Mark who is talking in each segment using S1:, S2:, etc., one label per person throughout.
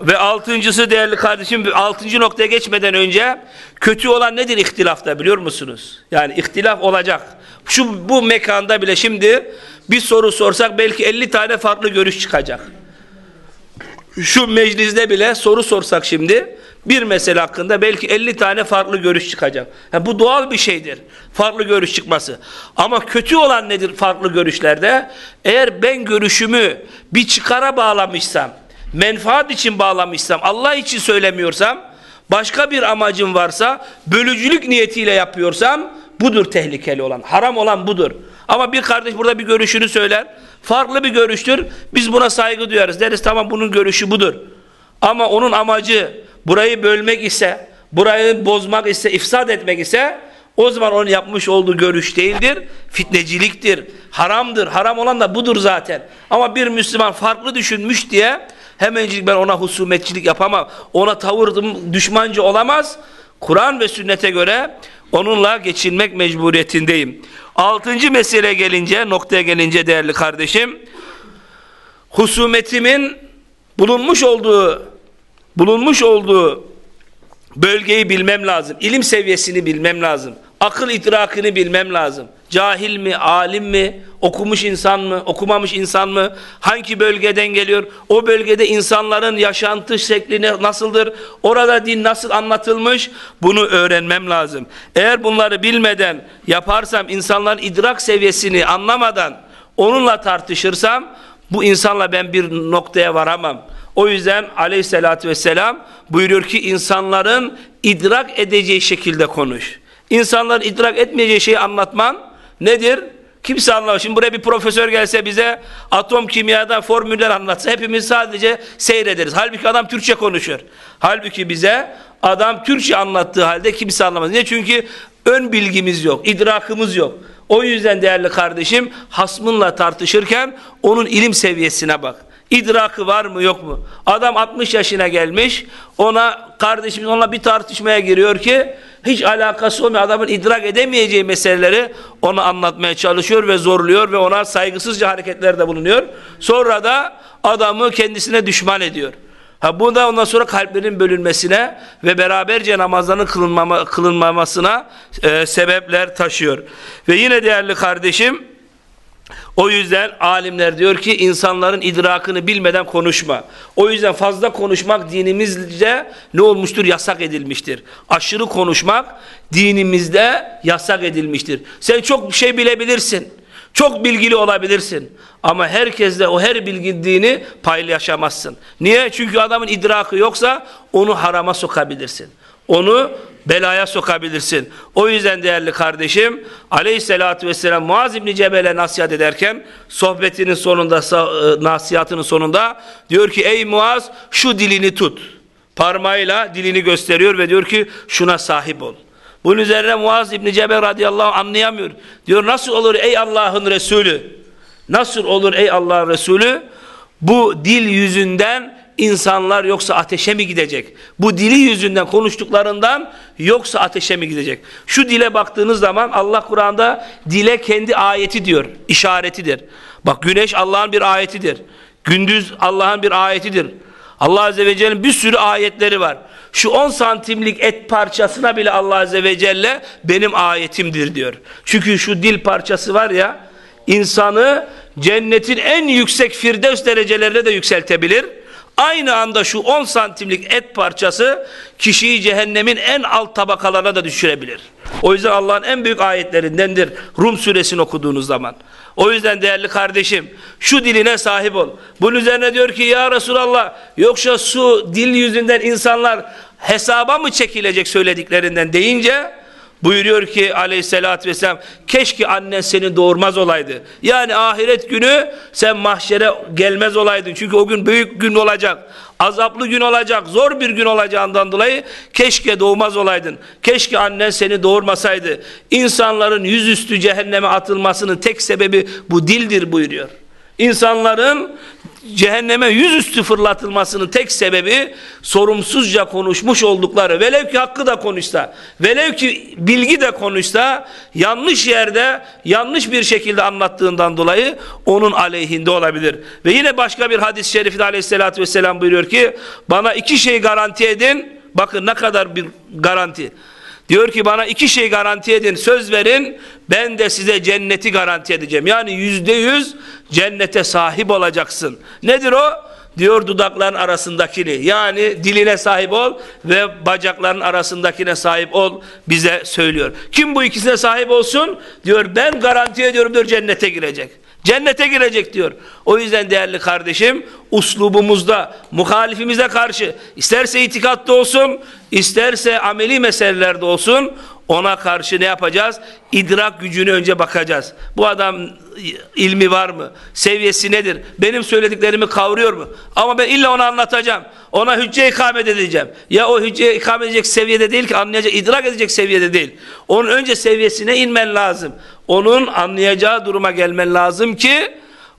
S1: Ve altıncısı değerli kardeşim, altıncı noktaya geçmeden önce kötü olan nedir ihtilafta biliyor musunuz? Yani ihtilaf olacak. Şu bu mekanda bile şimdi bir soru sorsak belki 50 tane farklı görüş çıkacak. Şu mecliste bile soru sorsak şimdi bir mesele hakkında belki 50 tane farklı görüş çıkacak. Yani bu doğal bir şeydir. Farklı görüş çıkması. Ama kötü olan nedir farklı görüşlerde? Eğer ben görüşümü bir çıkara bağlamışsam, menfaat için bağlamışsam, Allah için söylemiyorsam, başka bir amacım varsa, bölücülük niyetiyle yapıyorsam, budur tehlikeli olan. Haram olan budur. Ama bir kardeş burada bir görüşünü söyler. Farklı bir görüştür. Biz buna saygı duyarız. Deriz tamam bunun görüşü budur. Ama onun amacı burayı bölmek ise, burayı bozmak ise, ifsad etmek ise o zaman onun yapmış olduğu görüş değildir. Fitneciliktir. Haramdır. Haram olan da budur zaten. Ama bir Müslüman farklı düşünmüş diye hemencik ben ona husumetçilik yapamam. Ona tavırdım düşmancı olamaz. Kur'an ve sünnete göre onunla geçinmek mecburiyetindeyim. Altıncı mesele gelince, noktaya gelince değerli kardeşim, husumetimin bulunmuş olduğu bulunmuş olduğu bölgeyi bilmem lazım. İlim seviyesini bilmem lazım. Akıl idrakını bilmem lazım. Cahil mi, alim mi, okumuş insan mı, okumamış insan mı, hangi bölgeden geliyor, o bölgede insanların yaşantı şekli nasıldır, orada din nasıl anlatılmış, bunu öğrenmem lazım. Eğer bunları bilmeden yaparsam, insanların idrak seviyesini anlamadan onunla tartışırsam, bu insanla ben bir noktaya varamam. O yüzden aleyhissalatü vesselam buyuruyor ki insanların idrak edeceği şekilde konuş. İnsanların idrak etmeyeceği şeyi anlatman nedir? Kimse anlamaz. Şimdi buraya bir profesör gelse bize atom kimyadan formüller anlatsa hepimiz sadece seyrederiz. Halbuki adam Türkçe konuşuyor. Halbuki bize adam Türkçe anlattığı halde kimse anlamaz. Niye? Çünkü ön bilgimiz yok, idrakımız yok. O yüzden değerli kardeşim hasmınla tartışırken onun ilim seviyesine bak. İdrakı var mı yok mu? Adam 60 yaşına gelmiş ona kardeşimiz onunla bir tartışmaya giriyor ki hiç alakası olmayan adamın idrak edemeyeceği meseleleri ona anlatmaya çalışıyor ve zorluyor ve ona saygısızca hareketlerde bulunuyor. Sonra da adamı kendisine düşman ediyor. Ha bu da ondan sonra kalplerin bölünmesine ve beraberce namazların kılınmama, kılınmamasına e, sebepler taşıyor. Ve yine değerli kardeşim o yüzden alimler diyor ki insanların idrakını bilmeden konuşma. O yüzden fazla konuşmak dinimizde ne olmuştur? Yasak edilmiştir. Aşırı konuşmak dinimizde yasak edilmiştir. Sen çok şey bilebilirsin. Çok bilgili olabilirsin. Ama herkesle o her bilgindiğini paylaşamazsın. Niye? Çünkü adamın idrakı yoksa onu harama sokabilirsin. Onu belaya sokabilirsin. O yüzden değerli kardeşim aleyhissalatü vesselam Muaz İbni Cebel'e nasihat ederken sohbetinin sonunda e, nasihatının sonunda diyor ki ey Muaz şu dilini tut. Parmağıyla dilini gösteriyor ve diyor ki şuna sahip ol. Bunun üzerine Muaz İbni Cebel radıyallahu anh anlayamıyor. Diyor nasıl olur ey Allah'ın Resulü? Nasıl olur ey Allah'ın Resulü? Bu dil yüzünden insanlar yoksa ateşe mi gidecek? Bu dili yüzünden konuştuklarından yoksa ateşe mi gidecek? Şu dile baktığınız zaman Allah Kur'an'da dile kendi ayeti diyor, işaretidir. Bak güneş Allah'ın bir ayetidir. Gündüz Allah'ın bir ayetidir. Allah Azze ve Celle'nin bir sürü ayetleri var. Şu 10 santimlik et parçasına bile Allah Azze ve Celle benim ayetimdir diyor. Çünkü şu dil parçası var ya insanı cennetin en yüksek firdevs derecelerine de yükseltebilir Aynı anda şu 10 santimlik et parçası kişiyi cehennemin en alt tabakalarına da düşürebilir. O yüzden Allah'ın en büyük ayetlerindendir Rum suresini okuduğunuz zaman. O yüzden değerli kardeşim şu diline sahip ol. Bunun üzerine diyor ki ya Resulallah yoksa su dil yüzünden insanlar hesaba mı çekilecek söylediklerinden deyince Buyuruyor ki aleyhissalatü vesselam keşke annen seni doğurmaz olaydı. Yani ahiret günü sen mahşere gelmez olaydın. Çünkü o gün büyük gün olacak. Azaplı gün olacak. Zor bir gün olacağından dolayı keşke doğmaz olaydın. Keşke annen seni doğurmasaydı. İnsanların yüzüstü cehenneme atılmasının tek sebebi bu dildir buyuruyor. İnsanların cehenneme yüzüstü fırlatılmasının tek sebebi sorumsuzca konuşmuş oldukları velev ki hakkı da konuşsa velev ki bilgi de konuşsa yanlış yerde yanlış bir şekilde anlattığından dolayı onun aleyhinde olabilir. Ve yine başka bir hadis-i şerifte aleyhissalatü vesselam buyuruyor ki bana iki şey garanti edin bakın ne kadar bir garanti Diyor ki bana iki şey garanti edin, söz verin, ben de size cenneti garanti edeceğim. Yani yüzde yüz cennete sahip olacaksın. Nedir o? Diyor dudakların arasındakini. Yani diline sahip ol ve bacakların arasındakine sahip ol bize söylüyor. Kim bu ikisine sahip olsun? Diyor ben garanti ediyorum diyor cennete girecek. Cennete girecek diyor. O yüzden değerli kardeşim uslubumuzda muhalifimize karşı isterse itikatta olsun isterse ameli meselelerde olsun ona karşı ne yapacağız? İdrak gücünü önce bakacağız. Bu adam ilmi var mı? Seviyesi nedir? Benim söylediklerimi kavruyor mu? Ama ben illa ona anlatacağım. Ona hücce ikamet edeceğim. Ya o hücce ikamet edecek seviyede değil ki anlayacak, idrak edecek seviyede değil. Onun önce seviyesine inmen lazım. Onun anlayacağı duruma gelmen lazım ki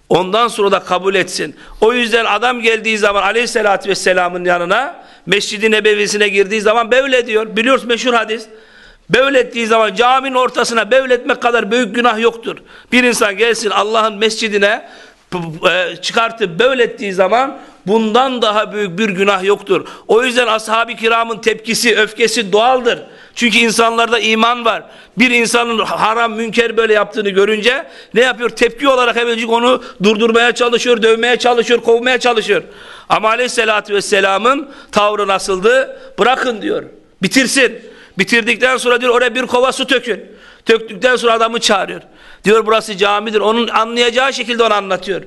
S1: ondan sonra da kabul etsin. O yüzden adam geldiği zaman aleyhissalatü vesselamın yanına Mescid-i Nebevisine girdiği zaman böyle diyor. Biliyoruz meşhur hadis. Bevlettiği zaman caminin ortasına bevletmek kadar büyük günah yoktur. Bir insan gelsin Allah'ın mescidine e, çıkartıp bevlettiği zaman bundan daha büyük bir günah yoktur. O yüzden ashab-ı kiramın tepkisi, öfkesi doğaldır. Çünkü insanlarda iman var. Bir insanın haram, münker böyle yaptığını görünce ne yapıyor? Tepki olarak hemencik onu durdurmaya çalışıyor, dövmeye çalışıyor, kovmaya çalışıyor. Ama aleyhissalatü vesselamın tavrı nasıldı? Bırakın diyor. Bitirsin. Bitirdikten sonra diyor oraya bir kova su tökün. Töktükten sonra adamı çağırıyor. Diyor burası camidir. Onun anlayacağı şekilde onu anlatıyor.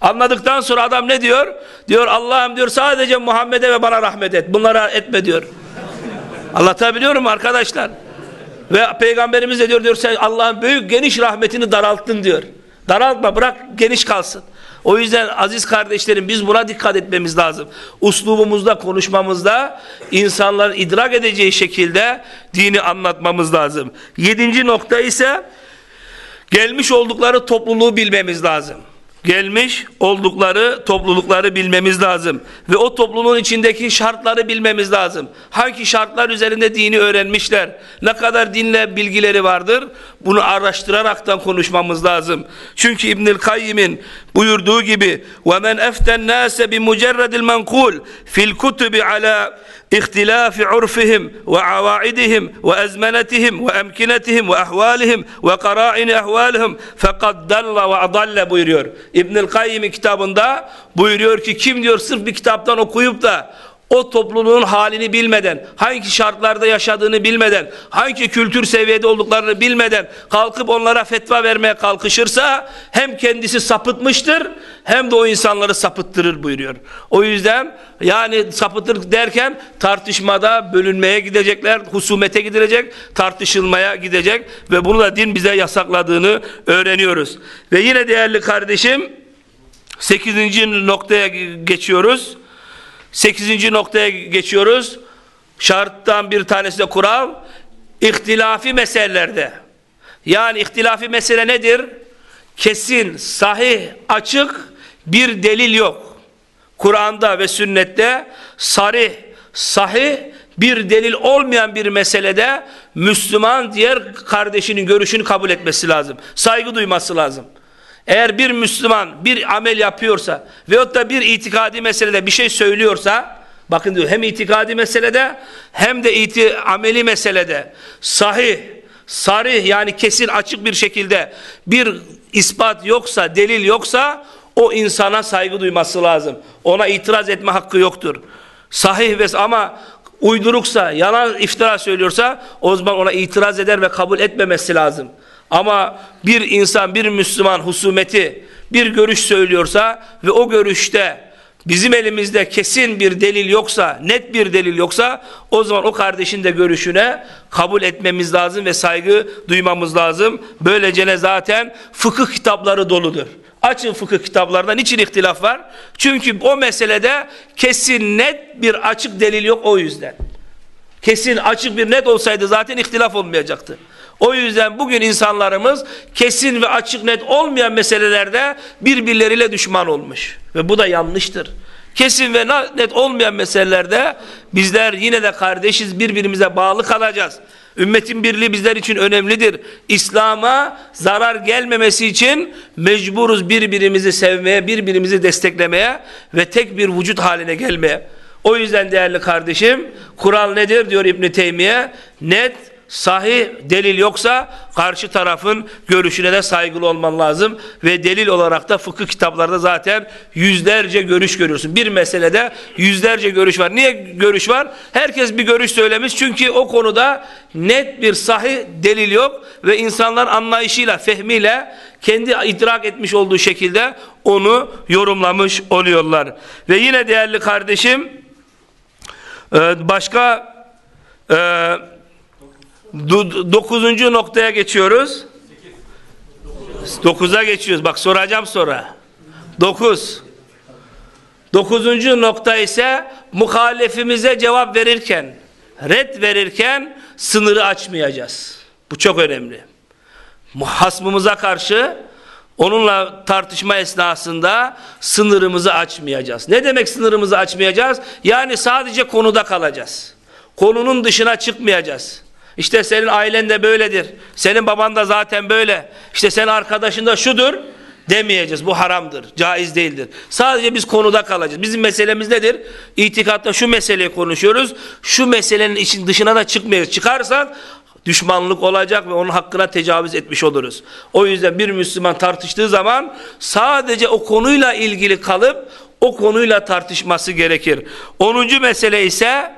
S1: Anladıktan sonra adam ne diyor? Diyor Allah'ım diyor sadece Muhammed'e ve bana rahmet et. Bunlara etme diyor. Anlatabiliyor muyum arkadaşlar? Ve Peygamberimiz de diyor diyor sen Allah'ın büyük geniş rahmetini daralttın diyor. Daraltma bırak geniş kalsın. O yüzden aziz kardeşlerim biz buna dikkat etmemiz lazım. Uslubumuzda, konuşmamızda insanların idrak edeceği şekilde dini anlatmamız lazım. Yedinci nokta ise gelmiş oldukları topluluğu bilmemiz lazım gelmiş oldukları toplulukları bilmemiz lazım. Ve o topluluğun içindeki şartları bilmemiz lazım. Hangi şartlar üzerinde dini öğrenmişler? Ne kadar dinle bilgileri vardır? Bunu araştıraraktan konuşmamız lazım. Çünkü İbnül Kayyim'in buyurduğu gibi وَمَنْ اَفْتَ النَّاسَ بِمُجَرَّدِ الْمَنْقُولِ فِي الْكُتُبِ عَلَى اختلاف عرفهم وعوائدهم وأزمنتهم وأمكنتهم وأحوالهم وقرائن أحوالهم فقد دل وأضل buyuruyor. İbnül Kayyim kitabında buyuruyor ki kim diyor sırf bir kitaptan okuyup da o topluluğun halini bilmeden, hangi şartlarda yaşadığını bilmeden, hangi kültür seviyede olduklarını bilmeden kalkıp onlara fetva vermeye kalkışırsa hem kendisi sapıtmıştır hem de o insanları sapıttırır buyuruyor. O yüzden yani sapıtır derken tartışmada bölünmeye gidecekler, husumete gidilecek, tartışılmaya gidecek ve bunu da din bize yasakladığını öğreniyoruz. Ve yine değerli kardeşim 8. noktaya geçiyoruz. Sekizinci noktaya geçiyoruz. Şarttan bir tanesi de kural. İhtilafi meselelerde. Yani ihtilafi mesele nedir? Kesin, sahih, açık bir delil yok. Kur'an'da ve sünnette sarih, sahih bir delil olmayan bir meselede Müslüman diğer kardeşinin görüşünü kabul etmesi lazım. Saygı duyması lazım. Eğer bir Müslüman bir amel yapıyorsa veyahut da bir itikadi meselede bir şey söylüyorsa bakın diyor hem itikadi meselede hem de iti, ameli meselede sahih, sarih yani kesin açık bir şekilde bir ispat yoksa, delil yoksa o insana saygı duyması lazım. Ona itiraz etme hakkı yoktur. Sahih ve ama uyduruksa, yalan iftira söylüyorsa o zaman ona itiraz eder ve kabul etmemesi lazım. Ama bir insan, bir Müslüman husumeti bir görüş söylüyorsa ve o görüşte bizim elimizde kesin bir delil yoksa, net bir delil yoksa o zaman o kardeşin de görüşüne kabul etmemiz lazım ve saygı duymamız lazım. Böylece ne zaten fıkıh kitapları doludur. Açın fıkıh kitaplarında niçin ihtilaf var? Çünkü o meselede kesin net bir açık delil yok o yüzden. Kesin açık bir net olsaydı zaten ihtilaf olmayacaktı. O yüzden bugün insanlarımız kesin ve açık net olmayan meselelerde birbirleriyle düşman olmuş. Ve bu da yanlıştır. Kesin ve net olmayan meselelerde bizler yine de kardeşiz birbirimize bağlı kalacağız. Ümmetin birliği bizler için önemlidir. İslam'a zarar gelmemesi için mecburuz birbirimizi sevmeye, birbirimizi desteklemeye ve tek bir vücut haline gelmeye. O yüzden değerli kardeşim, kural nedir diyor İbn Teymiye? Net, sahih delil yoksa karşı tarafın görüşüne de saygılı olman lazım ve delil olarak da fıkıh kitaplarda zaten yüzlerce görüş görüyorsun. Bir meselede yüzlerce görüş var. Niye görüş var? Herkes bir görüş söylemiş çünkü o konuda net bir sahih delil yok ve insanlar anlayışıyla, fehmiyle kendi idrak etmiş olduğu şekilde onu yorumlamış oluyorlar. Ve yine değerli kardeşim e, başka eee dokuzuncu noktaya geçiyoruz. Dokuza geçiyoruz. Bak soracağım sonra. Dokuz. Dokuzuncu nokta ise muhalefimize cevap verirken, red verirken sınırı açmayacağız. Bu çok önemli. Hasmımıza karşı onunla tartışma esnasında sınırımızı açmayacağız. Ne demek sınırımızı açmayacağız? Yani sadece konuda kalacağız. Konunun dışına çıkmayacağız. İşte senin ailen de böyledir. Senin baban da zaten böyle. İşte senin arkadaşın da şudur demeyeceğiz. Bu haramdır. Caiz değildir. Sadece biz konuda kalacağız. Bizim meselemiz nedir? İtikatta şu meseleyi konuşuyoruz. Şu meselenin için dışına da çıkmayacağız. Çıkarsak düşmanlık olacak ve onun hakkına tecavüz etmiş oluruz. O yüzden bir Müslüman tartıştığı zaman sadece o konuyla ilgili kalıp o konuyla tartışması gerekir. Onuncu mesele ise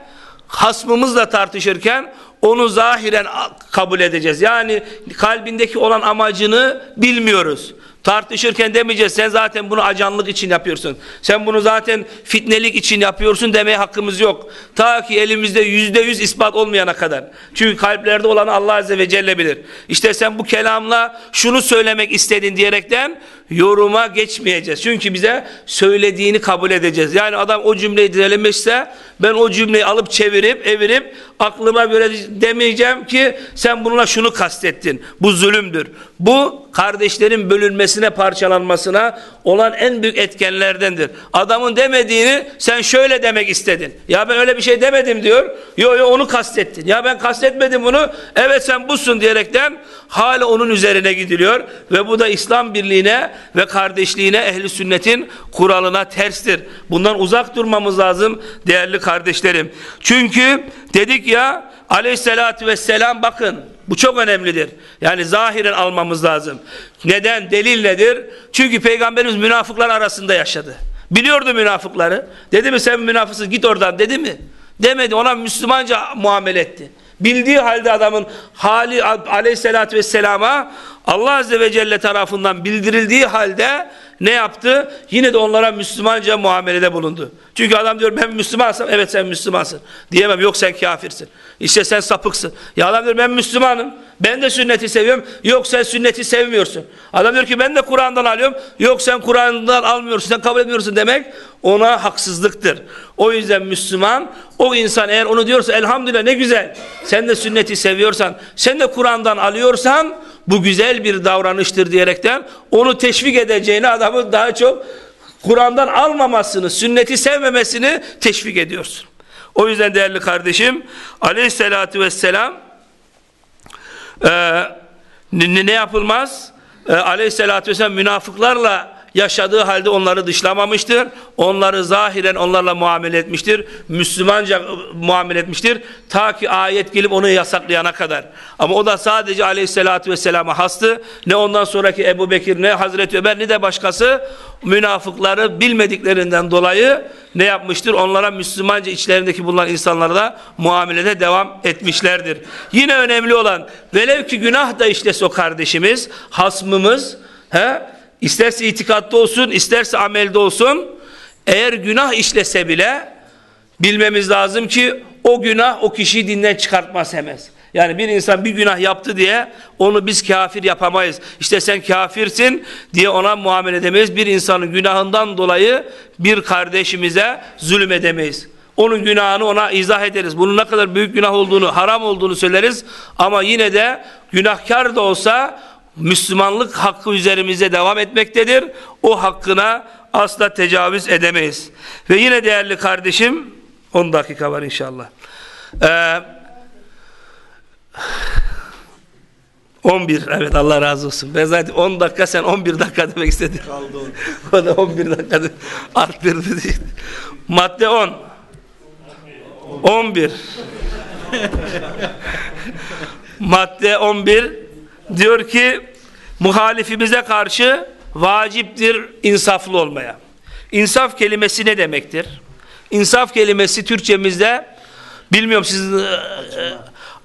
S1: hasmımızla tartışırken onu zahiren kabul edeceğiz. Yani kalbindeki olan amacını bilmiyoruz. Tartışırken demeyeceğiz sen zaten bunu acanlık için yapıyorsun. Sen bunu zaten fitnelik için yapıyorsun demeye hakkımız yok. Ta ki elimizde yüzde yüz ispat olmayana kadar. Çünkü kalplerde olanı Allah Azze ve Celle bilir. İşte sen bu kelamla şunu söylemek istedin diyerekten yoruma geçmeyeceğiz. Çünkü bize söylediğini kabul edeceğiz. Yani adam o cümleyi dilemişse ben o cümleyi alıp çevirip evirip aklıma göre demeyeceğim ki sen bununla şunu kastettin. Bu zulümdür. Bu kardeşlerin bölünmesine parçalanmasına olan en büyük etkenlerdendir. Adamın demediğini sen şöyle demek istedin. Ya ben öyle bir şey demedim diyor. Yo yo onu kastettin. Ya ben kastetmedim bunu. Evet sen busun diyerekten hala onun üzerine gidiliyor ve bu da İslam birliğine ve kardeşliğine ehli sünnetin kuralına terstir. Bundan uzak durmamız lazım değerli kardeşlerim. Çünkü dedik ya aleyhissalatü vesselam bakın bu çok önemlidir. Yani zahiren almamız lazım. Neden? Delil nedir? Çünkü Peygamberimiz münafıklar arasında yaşadı. Biliyordu münafıkları. Dedi mi sen münafıksın git oradan dedi mi? Demedi ona Müslümanca muamele etti. Bildiği halde adamın hali aleyhissalatü vesselama Allah Azze ve Celle tarafından bildirildiği halde ne yaptı? Yine de onlara Müslümanca muamelede bulundu. Çünkü adam diyor ben Müslümansam evet sen Müslümansın. Diyemem yok sen kafirsin. İşte sen sapıksın. Ya adam diyor ben Müslümanım. Ben de sünneti seviyorum. Yok sen sünneti sevmiyorsun. Adam diyor ki ben de Kur'an'dan alıyorum. Yok sen Kur'an'dan almıyorsun. Sen kabul etmiyorsun demek ona haksızlıktır. O yüzden Müslüman o insan eğer onu diyorsa elhamdülillah ne güzel. Sen de sünneti seviyorsan sen de Kur'an'dan alıyorsan bu güzel bir davranıştır diyerekten onu teşvik edeceğini adamı daha çok Kur'an'dan almamasını, sünneti sevmemesini teşvik ediyorsun. O yüzden değerli kardeşim aleyhissalatü vesselam e, ne, yapılmaz? E, aleyhissalatü vesselam münafıklarla yaşadığı halde onları dışlamamıştır. Onları zahiren onlarla muamele etmiştir. Müslümanca muamele etmiştir. Ta ki ayet gelip onu yasaklayana kadar. Ama o da sadece aleyhissalatü vesselama hastı. Ne ondan sonraki Ebu Bekir ne Hazreti Ömer ne de başkası münafıkları bilmediklerinden dolayı ne yapmıştır? Onlara Müslümanca içlerindeki bulunan insanlara da muamelede devam etmişlerdir. Yine önemli olan velev ki günah da işlese o kardeşimiz, hasmımız, he, İsterse itikatta olsun, isterse amelde olsun, eğer günah işlese bile bilmemiz lazım ki o günah o kişiyi dinden çıkartmaz hemen. Yani bir insan bir günah yaptı diye onu biz kafir yapamayız. İşte sen kafirsin diye ona muamele edemeyiz. Bir insanın günahından dolayı bir kardeşimize zulüm edemeyiz. onun günahını ona izah ederiz. Bunun ne kadar büyük günah olduğunu, haram olduğunu söyleriz. Ama yine de günahkar da olsa Müslümanlık hakkı üzerimize devam etmektedir. O hakkına asla tecavüz edemeyiz. Ve yine değerli kardeşim 10 dakika var inşallah. Ee, 11 evet Allah razı olsun. Ben zaten 10 dakika sen 11 dakika demek istedin. Kaldı o da 11 dakika arttırdı diye. Madde 10. 11. Madde 11 diyor ki muhalifimize karşı vaciptir insaflı olmaya. İnsaf kelimesi ne demektir? İnsaf kelimesi Türkçemizde bilmiyorum siz e,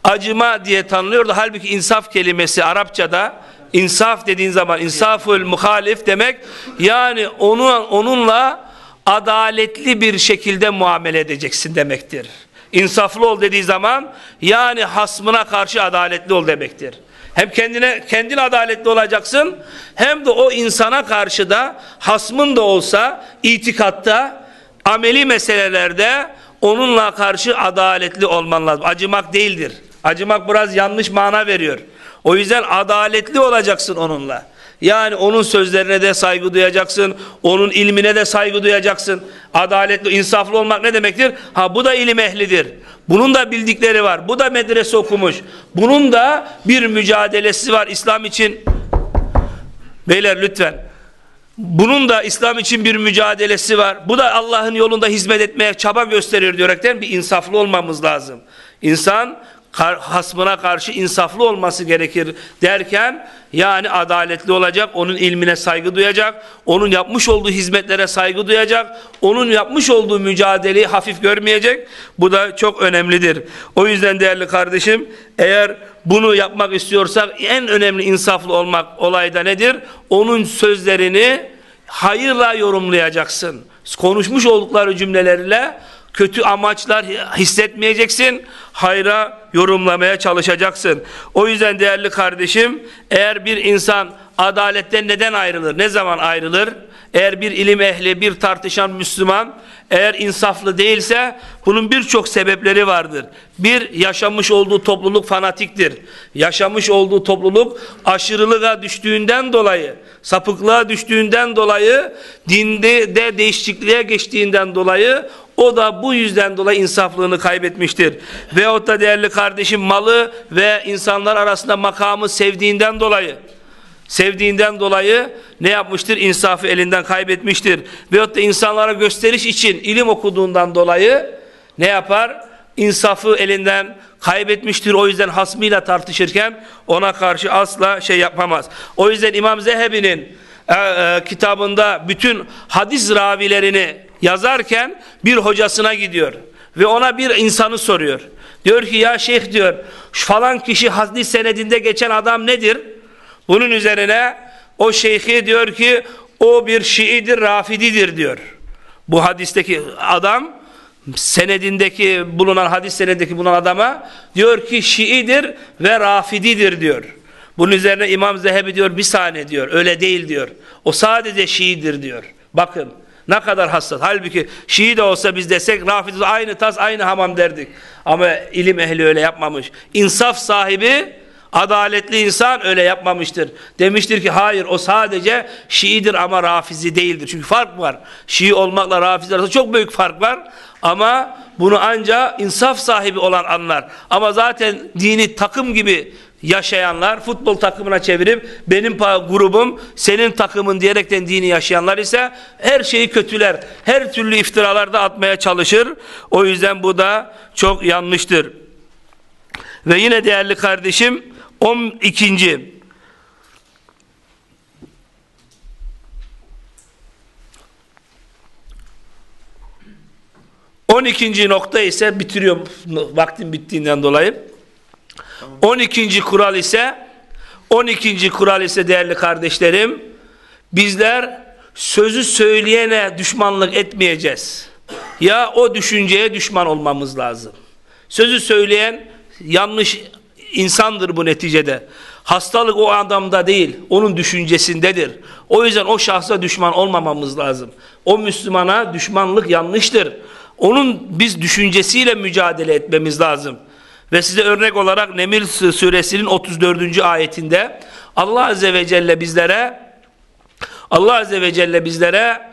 S1: acıma diye tanınıyor da halbuki insaf kelimesi Arapçada insaf dediğin zaman insaful muhalif demek yani onun onunla adaletli bir şekilde muamele edeceksin demektir. İnsaflı ol dediği zaman yani hasmına karşı adaletli ol demektir. Hem kendine kendin adaletli olacaksın hem de o insana karşı da hasmın da olsa itikatta ameli meselelerde onunla karşı adaletli olman lazım. Acımak değildir. Acımak biraz yanlış mana veriyor. O yüzden adaletli olacaksın onunla. Yani onun sözlerine de saygı duyacaksın. Onun ilmine de saygı duyacaksın. Adaletli, insaflı olmak ne demektir? Ha bu da ilim ehlidir. Bunun da bildikleri var. Bu da medrese okumuş. Bunun da bir mücadelesi var İslam için. Beyler lütfen. Bunun da İslam için bir mücadelesi var. Bu da Allah'ın yolunda hizmet etmeye çaba gösteriyor diyorekten bir insaflı olmamız lazım. İnsan hasmına karşı insaflı olması gerekir derken yani adaletli olacak, onun ilmine saygı duyacak, onun yapmış olduğu hizmetlere saygı duyacak, onun yapmış olduğu mücadeleyi hafif görmeyecek. Bu da çok önemlidir. O yüzden değerli kardeşim eğer bunu yapmak istiyorsak en önemli insaflı olmak olayda nedir? Onun sözlerini hayırla yorumlayacaksın. Konuşmuş oldukları cümlelerle kötü amaçlar hissetmeyeceksin. Hayra yorumlamaya çalışacaksın. O yüzden değerli kardeşim eğer bir insan adaletten neden ayrılır? Ne zaman ayrılır? Eğer bir ilim ehli, bir tartışan Müslüman eğer insaflı değilse bunun birçok sebepleri vardır. Bir, yaşamış olduğu topluluk fanatiktir. Yaşamış olduğu topluluk aşırılığa düştüğünden dolayı, sapıklığa düştüğünden dolayı, dinde de değişikliğe geçtiğinden dolayı o da bu yüzden dolayı insaflığını kaybetmiştir. Veyahut da değerli kardeşim malı ve insanlar arasında makamı sevdiğinden dolayı sevdiğinden dolayı ne yapmıştır? İnsafı elinden kaybetmiştir. Veyahut da insanlara gösteriş için ilim okuduğundan dolayı ne yapar? İnsafı elinden kaybetmiştir. O yüzden hasmıyla tartışırken ona karşı asla şey yapamaz. O yüzden İmam Zehebi'nin e, e, kitabında bütün hadis ravilerini yazarken bir hocasına gidiyor ve ona bir insanı soruyor. Diyor ki ya şeyh diyor falan kişi hadis senedinde geçen adam nedir? Bunun üzerine o şeyhi diyor ki o bir Şiidir, Rafididir diyor. Bu hadisteki adam senedindeki bulunan hadis senedindeki bulunan adama diyor ki Şiidir ve Rafididir diyor. Bunun üzerine İmam Zehebi diyor bir saniye diyor. Öyle değil diyor. O sadece Şiidir diyor. Bakın ne kadar hassas. Halbuki Şii de olsa biz desek Rafidi aynı tas aynı hamam derdik. Ama ilim ehli öyle yapmamış. İnsaf sahibi Adaletli insan öyle yapmamıştır. Demiştir ki hayır o sadece Şiidir ama Rafizi değildir. Çünkü fark var. Şii olmakla Rafizi arasında çok büyük fark var. Ama bunu ancak insaf sahibi olan anlar. Ama zaten dini takım gibi yaşayanlar futbol takımına çevirip benim grubum senin takımın diyerekten dini yaşayanlar ise her şeyi kötüler. Her türlü iftiralarda atmaya çalışır. O yüzden bu da çok yanlıştır. Ve yine değerli kardeşim 12. On ikinci nokta ise bitiriyorum vaktim bittiğinden dolayı. On ikinci kural ise on ikinci kural ise değerli kardeşlerim bizler sözü söyleyene düşmanlık etmeyeceğiz. Ya o düşünceye düşman olmamız lazım. Sözü söyleyen yanlış insandır bu neticede. Hastalık o adamda değil, onun düşüncesindedir. O yüzden o şahsa düşman olmamamız lazım. O Müslümana düşmanlık yanlıştır. Onun biz düşüncesiyle mücadele etmemiz lazım. Ve size örnek olarak Nemil suresinin 34. ayetinde Allah Azze ve Celle bizlere Allah Azze ve Celle bizlere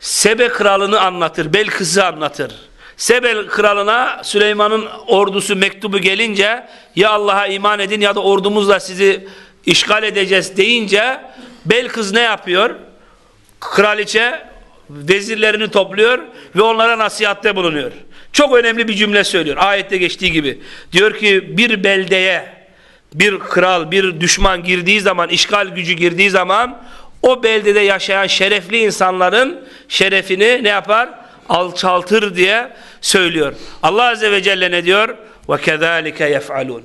S1: Sebe kralını anlatır, Belkıs'ı anlatır. Sebe kralına Süleyman'ın ordusu mektubu gelince ya Allah'a iman edin ya da ordumuzla sizi işgal edeceğiz deyince Belkıs ne yapıyor? Kraliçe vezirlerini topluyor ve onlara nasihatte bulunuyor. Çok önemli bir cümle söylüyor. Ayette geçtiği gibi. Diyor ki bir beldeye bir kral, bir düşman girdiği zaman, işgal gücü girdiği zaman o beldede yaşayan şerefli insanların şerefini ne yapar? Alçaltır diye söylüyor. Allah Azze ve Celle ne diyor? وَكَذَٰلِكَ يَفْعَلُونَ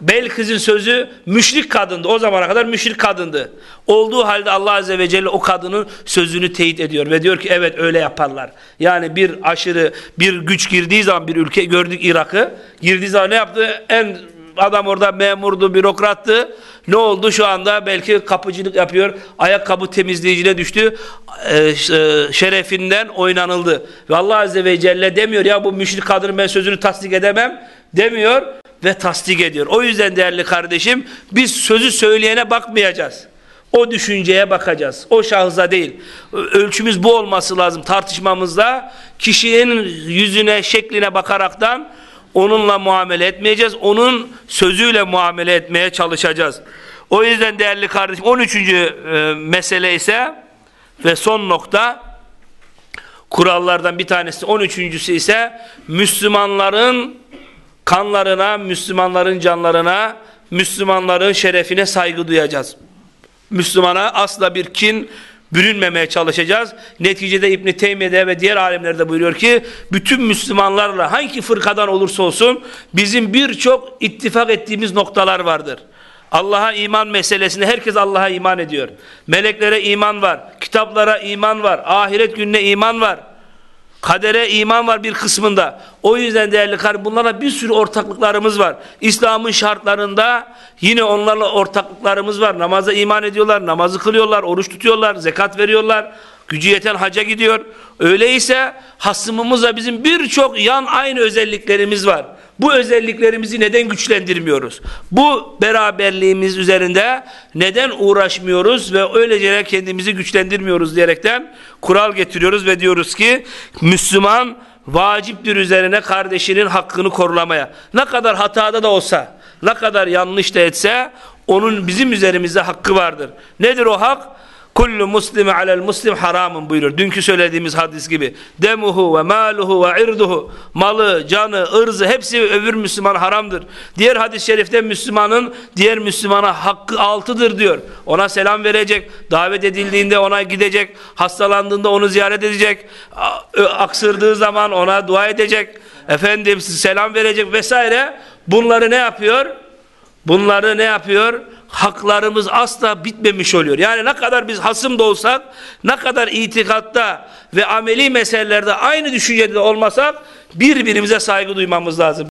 S1: Belkıs'ın sözü müşrik kadındı. O zamana kadar müşrik kadındı. Olduğu halde Allah Azze ve Celle o kadının sözünü teyit ediyor. Ve diyor ki evet öyle yaparlar. Yani bir aşırı bir güç girdiği zaman bir ülke gördük Irak'ı. Girdiği zaman ne yaptı? En adam orada memurdu, bürokrattı. Ne oldu şu anda? Belki kapıcılık yapıyor. Ayakkabı temizleyicine düştü. Ee, şerefinden oynanıldı. Ve Allah Azze ve Celle demiyor ya bu müşrik kadının ben sözünü tasdik edemem demiyor ve tasdik ediyor. O yüzden değerli kardeşim biz sözü söyleyene bakmayacağız. O düşünceye bakacağız. O şahısa değil. Ölçümüz bu olması lazım tartışmamızda. Kişinin yüzüne, şekline bakaraktan onunla muamele etmeyeceğiz. Onun sözüyle muamele etmeye çalışacağız. O yüzden değerli kardeşim 13. E, mesele ise ve son nokta kurallardan bir tanesi 13.sü ise Müslümanların kanlarına, Müslümanların canlarına, Müslümanların şerefine saygı duyacağız. Müslümana asla bir kin bürünmemeye çalışacağız. Neticede İbn Teymiye'de ve diğer alimlerde buyuruyor ki bütün Müslümanlarla hangi fırkadan olursa olsun bizim birçok ittifak ettiğimiz noktalar vardır. Allah'a iman meselesinde herkes Allah'a iman ediyor. Meleklere iman var, kitaplara iman var, ahiret gününe iman var. Kadere iman var bir kısmında. O yüzden değerli kardeşim bunlarla bir sürü ortaklıklarımız var. İslam'ın şartlarında yine onlarla ortaklıklarımız var. Namaza iman ediyorlar, namazı kılıyorlar, oruç tutuyorlar, zekat veriyorlar. Gücü yeten haca gidiyor. Öyleyse hasımımızla bizim birçok yan aynı özelliklerimiz var. Bu özelliklerimizi neden güçlendirmiyoruz? Bu beraberliğimiz üzerinde neden uğraşmıyoruz ve öylece kendimizi güçlendirmiyoruz diyerekten kural getiriyoruz ve diyoruz ki Müslüman vaciptir üzerine kardeşinin hakkını korulamaya. Ne kadar hatada da olsa, ne kadar yanlış da etse onun bizim üzerimizde hakkı vardır. Nedir o hak? Kullu muslimi alel muslim haramun buyurur. Dünkü söylediğimiz hadis gibi. Demuhu ve maluhu ve irduhu. Malı, canı, ırzı hepsi öbür Müslüman haramdır. Diğer hadis-i şerifte Müslümanın diğer Müslümana hakkı altıdır diyor. Ona selam verecek. Davet edildiğinde ona gidecek. Hastalandığında onu ziyaret edecek. Aksırdığı zaman ona dua edecek. Efendim selam verecek vesaire. Bunları ne yapıyor? Bunları ne yapıyor? Haklarımız asla bitmemiş oluyor. Yani ne kadar biz hasım da olsak, ne kadar itikatta ve ameli meselelerde aynı düşüncede olmasak birbirimize saygı duymamız lazım.